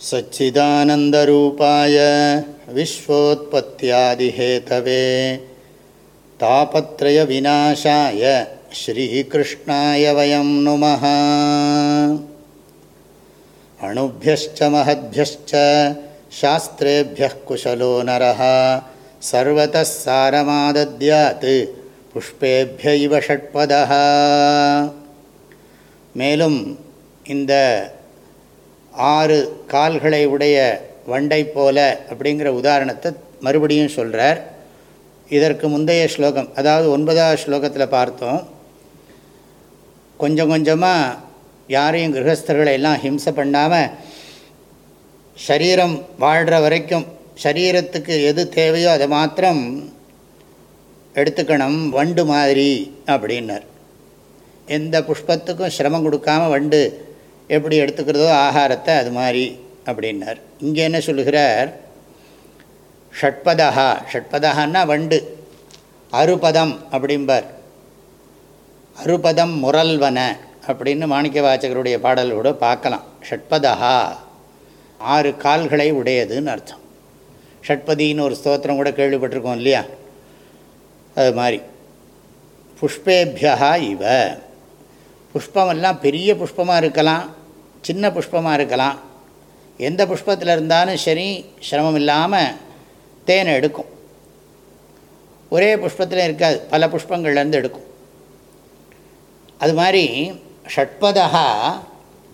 सच्चिदानन्दरूपाय विश्वोत्पत्त्यादिहेतवे तापत्रयविनाशाय श्रीकृष्णाय वयं नुमः अणुभ्यश्च महद्भ्यश्च शास्त्रेभ्यः कुशलो नरः सर्वतः सारमादद्यात् புஷ்பேபிய இவ ஷட்பதா மேலும் இந்த ஆறு கால்களை உடைய வண்டை போல அப்படிங்கிற உதாரணத்தை மறுபடியும் சொல்கிறார் இதற்கு முந்தைய ஸ்லோகம் அதாவது ஒன்பதாவது ஸ்லோகத்தில் பார்த்தோம். கொஞ்சம் கொஞ்சமாக யாரையும் கிரகஸ்தர்களை எல்லாம் ஹிம்சை பண்ணாமல் சரீரம் வாழ்கிற வரைக்கும் சரீரத்துக்கு எது தேவையோ அதை மாத்திரம் எடுத்துக்கணும் வண்டு மாதிரி அப்படின்னார். எந்த புஷ்பத்துக்கும் சிரமம் கொடுக்காமல் வண்டு எப்படி எடுத்துக்கிறதோ ஆகாரத்தை அது மாதிரி அப்படின்னார். இங்கே என்ன சொல்கிறார் ஷட்பதா ஷட்பதான்னா வண்டு. அறுபதம் அப்படிம்பார். அறுபதம் முரல்வன அப்படின்னு மாணிக்க வாச்சகருடைய பாடலோடு பார்க்கலாம். ஷட்பதா ஆறு கால்களை உடையதுன்னு அர்த்தம். ஷட்பதின்னு ஒரு ஸ்தோத்திரம் கூட கேள்விப்பட்டிருக்கோம் இல்லையா? அது மாதிரி. புஷ்பேபியா இவ. புஷ்பமெல்லாம் பெரிய புஷ்பமாக இருக்கலாம். சின்ன புஷ்பமாக இருக்கலாம். எந்த புஷ்பத்தில் இருந்தாலும் சரி சிரமம் இல்லாமல் தேனை எடுக்கும். ஒரே புஷ்பத்தில் இருக்காது பல புஷ்பங்கள்லேருந்து எடுக்கும். அது மாதிரி ஷட்பதா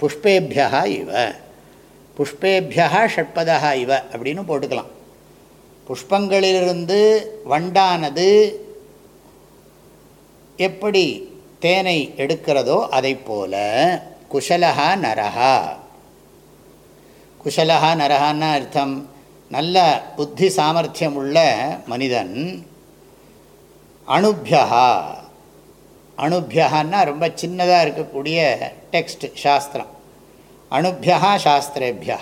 புஷ்பேபியா இவ. புஷ்பேபியா ஷட்பதா இவ அப்படின்னு போட்டுக்கலாம். புஷ்பங்களிலிருந்து வண்டானது எப்படி தேனை எடுக்கிறதோ அதை போல குஷலஹா நரஹா. குஷலஹா நரஹான்னா அர்த்தம் நல்ல புத்தி சாமர்த்தியம் உள்ள மனிதன். அணுபியா அணுபியான்னா ரொம்ப சின்னதாக இருக்கக்கூடிய டெக்ஸ்ட் சாஸ்திரம். அணுபியா சாஸ்திரேபியா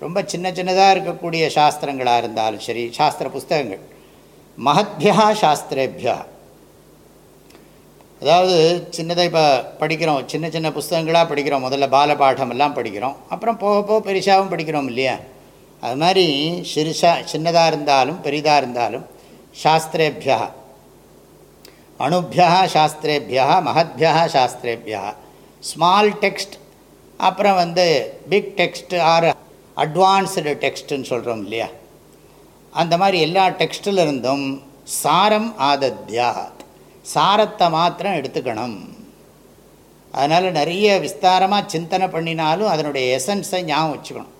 ரொம்ப சின்ன சின்னதாக இருக்கக்கூடிய சாஸ்திரங்களாக இருந்தாலும் சரி சாஸ்திர புஸ்தகங்கள். மகத்யா சாஸ்திரேபியா அதாவது சின்னதாக இப்போ படிக்கிறோம் சின்ன சின்ன புஸ்தகங்களாக படிக்கிறோம் முதல்ல பால பாடமெல்லாம் படிக்கிறோம். அப்புறம் போக போக பெரிசாவும் படிக்கிறோம் இல்லையா? அது மாதிரி சிறுசா சின்னதாக இருந்தாலும் பெரிதாக இருந்தாலும் சாஸ்திரேபியா அணுபியா சாஸ்திரேபியா மகத்பியா சாஸ்திரேபியா ஸ்மால் டெக்ஸ்ட் அப்புறம் வந்து பிக் டெக்ஸ்ட் ஆர் அட்வான்ஸ்டு டெக்ஸ்ட்டுன்னு சொல்கிறோம் இல்லையா? அந்த மாதிரி எல்லா டெக்ஸ்டில் இருந்தும் சாரம் ஆதத்யாத் சாரத்தை மாத்திரம் எடுத்துக்கணும். அதனால் நிறைய விஸ்தாரமாக சிந்தனை பண்ணினாலும் அதனுடைய எசன்ஸை ஞாபகம் வச்சுக்கணும்.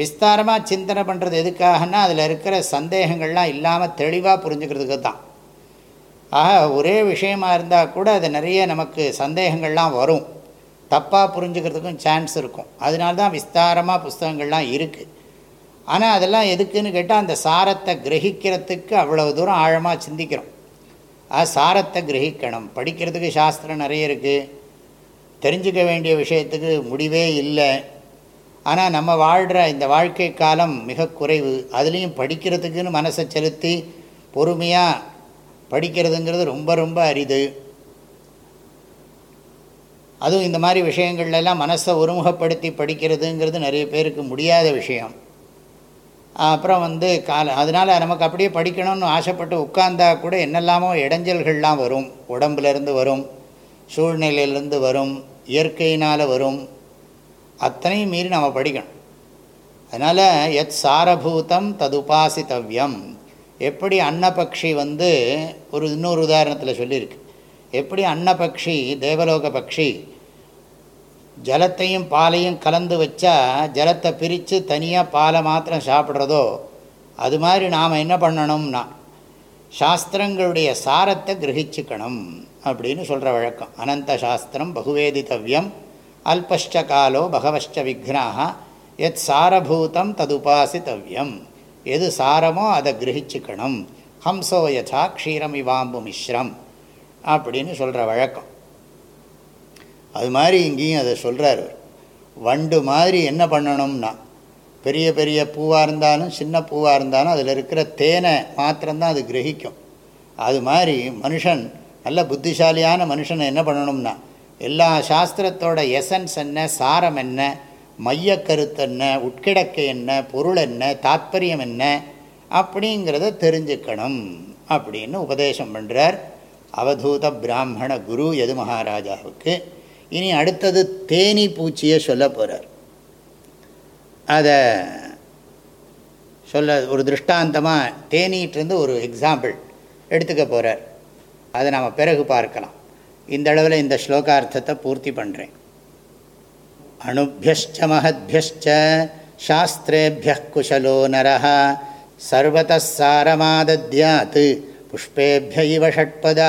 விஸ்தாரமாக சிந்தனை பண்ணுறது எதுக்காகனா அதில் இருக்கிற சந்தேகங்கள்லாம் இல்லாமல் தெளிவாக புரிஞ்சுக்கிறதுக்கு தான். ஆக ஒரே விஷயமாக இருந்தால் கூட அது நிறைய நமக்கு சந்தேகங்கள்லாம் வரும். தப்பாக புரிஞ்சுக்கிறதுக்கும் சான்ஸ் இருக்கும். அதனால தான் விஸ்தாரமாக புஸ்தகங்கள்லாம் இருக்குது ஆனால் அதெல்லாம் எதுக்குன்னு கேட்டால் அந்த சாரத்தை கிரகிக்கிறதுக்கு அவ்வளோ தூரம் ஆழமாக சிந்திக்கிறோம். ஆ சாரத்தை கிரகிக்கணும். படிக்கிறதுக்கு சாஸ்திரம் நிறைய இருக்குது தெரிஞ்சுக்க வேண்டிய விஷயத்துக்கு முடிவே இல்லை. ஆனால் நம்ம வாழ்கிற இந்த வாழ்க்கை காலம் மிக குறைவு. அதுலேயும் படிக்கிறதுக்குன்னு மனசை செலுத்தி பொறுமையாக படிக்கிறதுங்கிறது ரொம்ப ரொம்ப அரிது. அதுவும் இந்த மாதிரி விஷயங்கள்லாம் மனசை ஒருமுகப்படுத்தி படிக்கிறதுங்கிறது நிறைய பேருக்கு முடியாத விஷயம். அப்புறம் வந்து கால அதனால் நமக்கு அப்படியே படிக்கணும்னு ஆசைப்பட்டு உட்கார்ந்தா கூட என்னெல்லாமோ இடைஞ்சல்கள்லாம் வரும். உடம்புலேருந்து வரும் சூழ்நிலையிலேருந்து வரும் இயற்கையினால் வரும். அத்தனையும் மீறி நம்ம படிக்கணும். அதனால் எத் சாரபூதம் ததுபாசித்தவ்யம். எப்படி அன்னபக்ஷி வந்து ஒரு இன்னொரு உதாரணத்தில் சொல்லியிருக்கு. எப்படி அன்னபக்ஷி தேவலோக பக்ஷி ஜலத்தையும் பாலையும் கலந்து வச்சா ஜலத்தை பிரித்து தனியாக பாலை மாத்திரம் சாப்பிட்றதோ அது மாதிரி நாம் என்ன பண்ணணும்னா சாஸ்திரங்களுடைய சாரத்தை கிரகிச்சுக்கணும் அப்படின்னு சொல்கிற வழக்கம். அனந்த சாஸ்திரம் பகுவேதித்தவியம் அல்பஷ்ட காலோ பகவஷ்ட விக்னாக எத் சாரபூதம் ததுபாசித்தவியம் எது சாரமோ அதை கிரகிச்சுக்கணும். ஹம்சோ யதா க்ஷீரம் இவாம்பு மிஸ்ரம் அப்படின்னு சொல்கிற வழக்கம். அது மாதிரி இங்கேயும் அதை சொல்கிறார் வண்டு மாதிரி என்ன பண்ணணும்னா பெரிய பெரிய பூவாக இருந்தாலும் சின்ன பூவாக இருந்தாலும் அதில் இருக்கிற தேனை மாத்திரம்தான் அது கிரகிக்கும். அது மாதிரி மனுஷன் நல்ல புத்திசாலியான மனுஷனை என்ன பண்ணணும்னா எல்லா சாஸ்திரத்தோட எசன்ஸ் என்ன சாரம் என்ன மையக்கருத்து என்ன உட்கிடக்கை என்ன பொருள் என்ன தாத்பரியம் என்ன அப்படிங்கிறத தெரிஞ்சுக்கணும் அப்படின்னு உபதேசம் பண்ணுறார் அவதூத பிராமண குரு எது மகாராஜாவுக்கு இனி அடுத்தது தேனி பூச்சியை சொல்ல போகிறார் அதை சொல்ல ஒரு திருஷ்டாந்தமாக தேனீட்டிருந்து ஒரு எக்ஸாம்பிள் எடுத்துக்க போகிறார் அதை நாம் பிறகு பார்க்கலாம். இந்த அளவில் இந்த ஸ்லோகார்த்தத்தை பூர்த்தி பண்ணுறேன் அணுபியஷ்ட மகத்பியஷ்ட சாஸ்திரேபிய குஷலோ நர சர்வத சாரமாதத்யாத் புஷ்பேபிய இவ ஷட்பதா